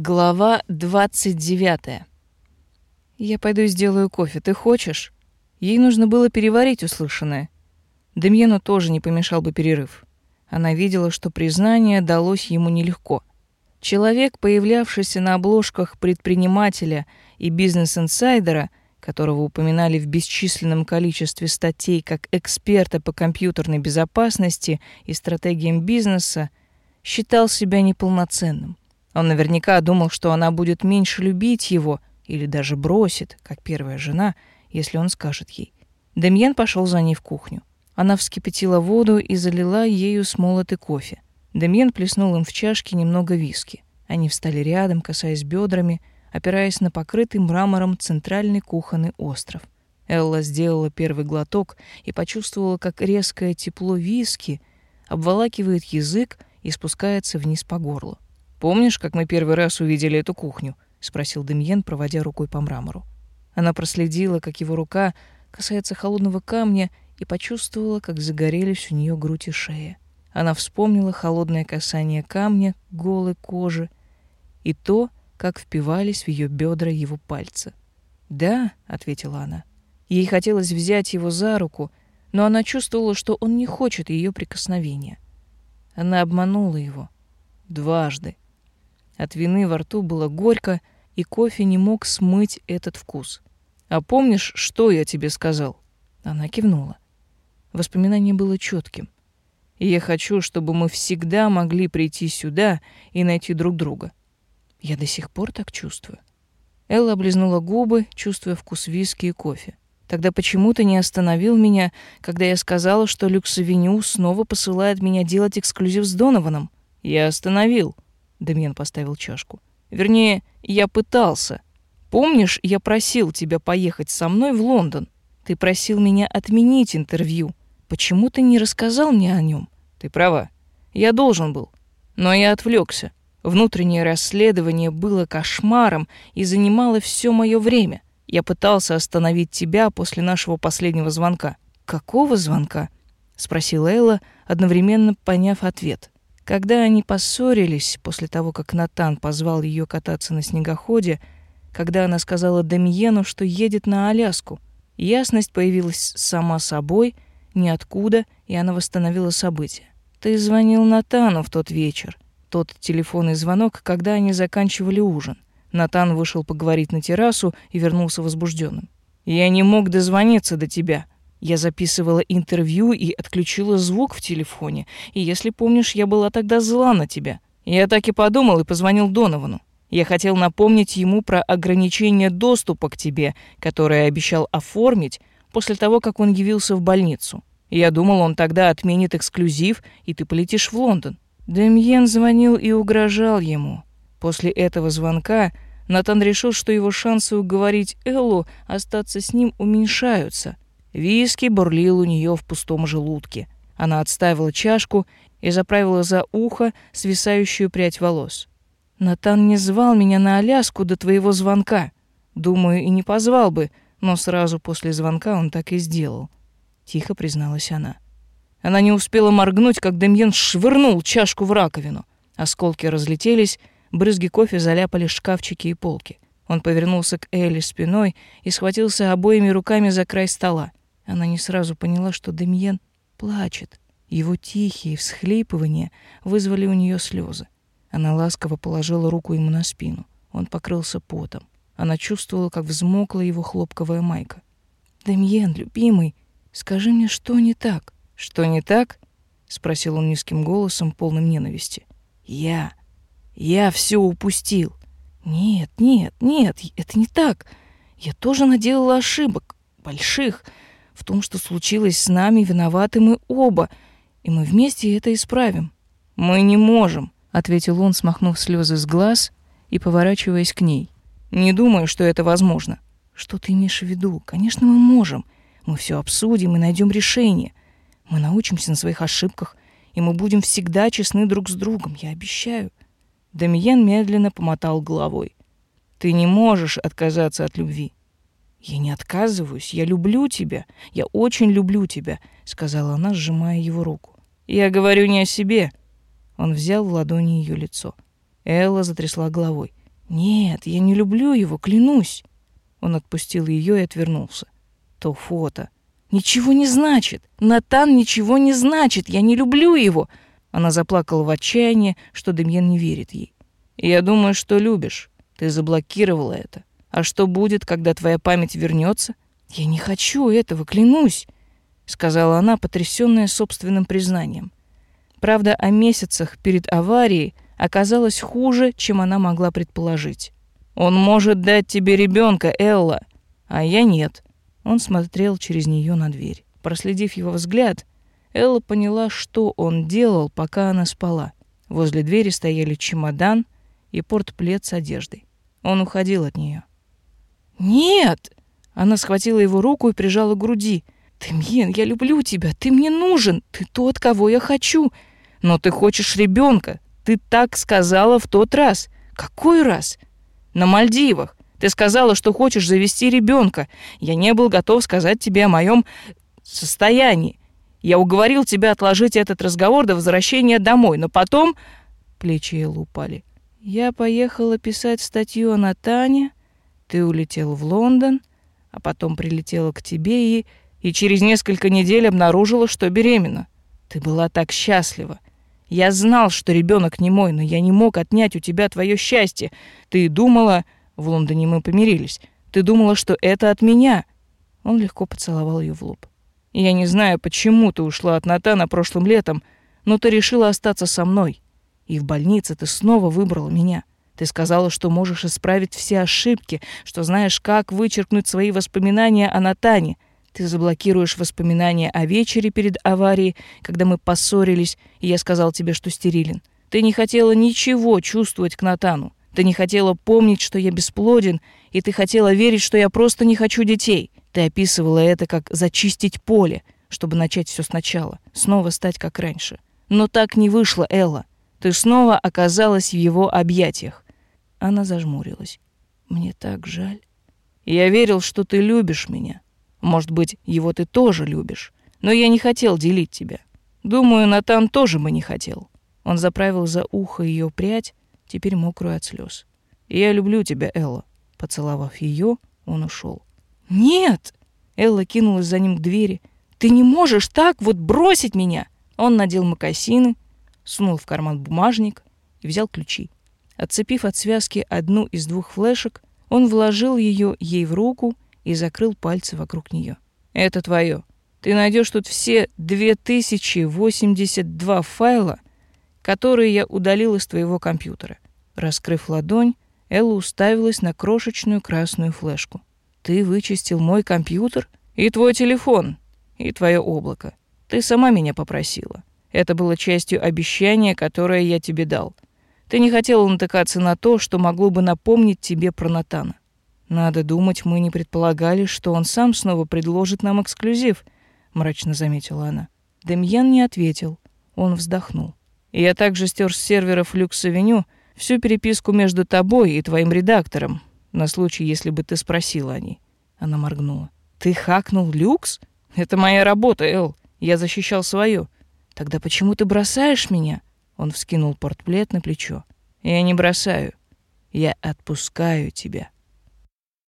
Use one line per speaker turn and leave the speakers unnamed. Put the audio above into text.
Глава 29. Я пойду сделаю кофе. Ты хочешь? Ей нужно было переварить услышанное. Демьену тоже не помешал бы перерыв. Она видела, что признание далось ему нелегко. Человек, появлявшийся на обложках предпринимателя и бизнес-инсайдера, которого упоминали в бесчисленном количестве статей как эксперта по компьютерной безопасности и стратегиям бизнеса, считал себя неполноценным. Он наверняка думал, что она будет меньше любить его или даже бросит, как первая жена, если он скажет ей. Демьен пошел за ней в кухню. Она вскипятила воду и залила ею смолотый кофе. Демьен плеснул им в чашки немного виски. Они встали рядом, касаясь бедрами, опираясь на покрытый мрамором центральный кухонный остров. Элла сделала первый глоток и почувствовала, как резкое тепло виски обволакивает язык и спускается вниз по горлу. Помнишь, как мы первый раз увидели эту кухню? спросил Демьен, проводя рукой по мрамору. Она проследила, как его рука касается холодного камня, и почувствовала, как загорелись у нее грудь и шея. Она вспомнила холодное касание камня голой коже и то, как впивались в ее бедра его пальцы. "Да", ответила она. Ей хотелось взять его за руку, но она чувствовала, что он не хочет ее прикосновения. Она обманула его дважды. От вины во рту было горько, и кофе не мог смыть этот вкус. «А помнишь, что я тебе сказал?» Она кивнула. Воспоминание было четким. Я хочу, чтобы мы всегда могли прийти сюда и найти друг друга. Я до сих пор так чувствую. Элла облизнула губы, чувствуя вкус виски и кофе. Тогда почему ты не остановил меня, когда я сказала, что Люксавеню снова посылает меня делать эксклюзив с Донованом? Я остановил. Демьян поставил чашку. Вернее, я пытался. Помнишь, я просил тебя поехать со мной в Лондон? Ты просил меня отменить интервью. Почему ты не рассказал мне о нем? Ты права. Я должен был. Но я отвлекся. Внутреннее расследование было кошмаром и занимало все мое время. Я пытался остановить тебя после нашего последнего звонка. Какого звонка? спросила Элла, одновременно поняв ответ. Когда они поссорились после того, как Натан позвал ее кататься на снегоходе, когда она сказала Демьену, что едет на Аляску, ясность появилась сама собой, ниоткуда, и она восстановила события. Ты звонил Натану в тот вечер. Тот телефонный звонок, когда они заканчивали ужин. Натан вышел поговорить на террасу и вернулся возбужденным. Я не мог дозвониться до тебя, я записывала интервью и отключила звук в телефоне. И если помнишь, я была тогда зла на тебя. Я так и подумал и позвонил Доновану. Я хотел напомнить ему про ограничение доступа к тебе, которое обещал оформить после того, как он явился в больницу. Я думал, он тогда отменит эксклюзив, и ты полетишь в Лондон. Демьен звонил и угрожал ему. После этого звонка Натан решил, что его шансы уговорить Эллу остаться с ним уменьшаются — Виски бурлил у нее в пустом желудке. Она отставила чашку и заправила за ухо свисающую прядь волос. «Натан не звал меня на Аляску до твоего звонка. Думаю, и не позвал бы, но сразу после звонка он так и сделал», — тихо призналась она. Она не успела моргнуть, как Демьен швырнул чашку в раковину. Осколки разлетелись, брызги кофе заляпали шкафчики и полки. Он повернулся к Элли спиной и схватился обоими руками за край стола. Она не сразу поняла, что Демьен плачет. Его тихие всхлипывания вызвали у нее слезы. Она ласково положила руку ему на спину. Он покрылся потом. Она чувствовала, как взмокла его хлопковая майка. «Демьен, любимый, скажи мне, что не так?» «Что не так?» — спросил он низким голосом, полным ненависти. «Я... я все упустил». «Нет, нет, нет, это не так. Я тоже наделала ошибок. Больших. В том, что случилось с нами, виноваты мы оба, и мы вместе это исправим. Мы не можем, ответил он, смахнув слезы с глаз и поворачиваясь к ней. Не думаю, что это возможно. Что ты имеешь в виду? Конечно, мы можем. Мы все обсудим и найдем решение. Мы научимся на своих ошибках, и мы будем всегда честны друг с другом, я обещаю. Дамиен медленно помотал головой. Ты не можешь отказаться от любви. Я не отказываюсь, я люблю тебя. Я очень люблю тебя, сказала она, сжимая его руку. Я говорю не о себе. Он взял в ладони ее лицо. Элла затрясла головой. Нет, я не люблю его, клянусь. Он отпустил ее и отвернулся. То фото. Ничего не значит. Натан ничего не значит. Я не люблю его. Она заплакала в отчаянии, что Демьян не верит ей. Я думаю, что любишь. Ты заблокировала это. А что будет, когда твоя память вернется? Я не хочу этого, клянусь, сказала она, потрясённая собственным признанием. Правда, о месяцах перед аварией оказалось хуже, чем она могла предположить. Он может дать тебе ребенка, Элла, а я нет. Он смотрел через нее на дверь. Проследив его взгляд, Элла поняла, что он делал, пока она спала. Возле двери стояли чемодан и портплет с одеждой. Он уходил от нее. «Нет!» Она схватила его руку и прижала к груди. «Тымьен, я люблю тебя, ты мне нужен, ты тот, кого я хочу. Но ты хочешь ребенка, ты так сказала в тот раз. Какой раз? На Мальдивах. Ты сказала, что хочешь завести ребенка. Я не был готов сказать тебе о моем состоянии. Я уговорил тебя отложить этот разговор до возвращения домой, но потом...» Плечи Эллы упали. «Я поехала писать статью о Натане. Ты улетел в Лондон, а потом прилетела к тебе и... И через несколько недель обнаружила, что беременна. Ты была так счастлива. Я знал, что ребенок не мой, но я не мог отнять у тебя твое счастье. Ты думала... В Лондоне мы помирились. Ты думала, что это от меня. Он легко поцеловал ее в лоб. Я не знаю, почему ты ушла от Натана прошлым летом, но ты решила остаться со мной. И в больнице ты снова выбрала меня. Ты сказала, что можешь исправить все ошибки, что знаешь, как вычеркнуть свои воспоминания о Натане — ты заблокируешь воспоминания о вечере перед аварией, когда мы поссорились, и я сказал тебе, что стерилен. Ты не хотела ничего чувствовать к Натану. Ты не хотела помнить, что я бесплоден, и ты хотела верить, что я просто не хочу детей. Ты описывала это как зачистить поле, чтобы начать все сначала, снова стать как раньше. Но так не вышло, Элла. Ты снова оказалась в его объятиях. Она зажмурилась. Мне так жаль. Я верил, что ты любишь меня. Может быть, его ты тоже любишь. Но я не хотел делить тебя. Думаю, Натан тоже бы не хотел. Он заправил за ухо ее прядь, теперь мокрую от слез. Я люблю тебя, Элла. Поцеловав ее, он ушел. Нет! Элла кинулась за ним к двери. Ты не можешь так вот бросить меня. Он надел мокасины, сунул в карман бумажник и взял ключи. Отцепив от связки одну из двух флешек, он вложил ее ей в руку и закрыл пальцы вокруг нее. Это твое. Ты найдешь тут все 2082 файла, которые я удалил из твоего компьютера. Раскрыв ладонь, Элла уставилась на крошечную красную флешку. Ты вычистил мой компьютер и твой телефон, и твое облако. Ты сама меня попросила. Это было частью обещания, которое я тебе дал. Ты не хотела натыкаться на то, что могло бы напомнить тебе про Натана. Надо думать, мы не предполагали, что он сам снова предложит нам эксклюзив, мрачно заметила она. Демьян не ответил. Он вздохнул. Я также стер с серверов Люкс-авеню всю переписку между тобой и твоим редактором, на случай, если бы ты спросила о ней. Она моргнула. Ты хакнул Люкс? Это моя работа, Эл. Я защищал свое. Тогда почему ты бросаешь меня? Он вскинул портплет на плечо. Я не бросаю. Я отпускаю тебя.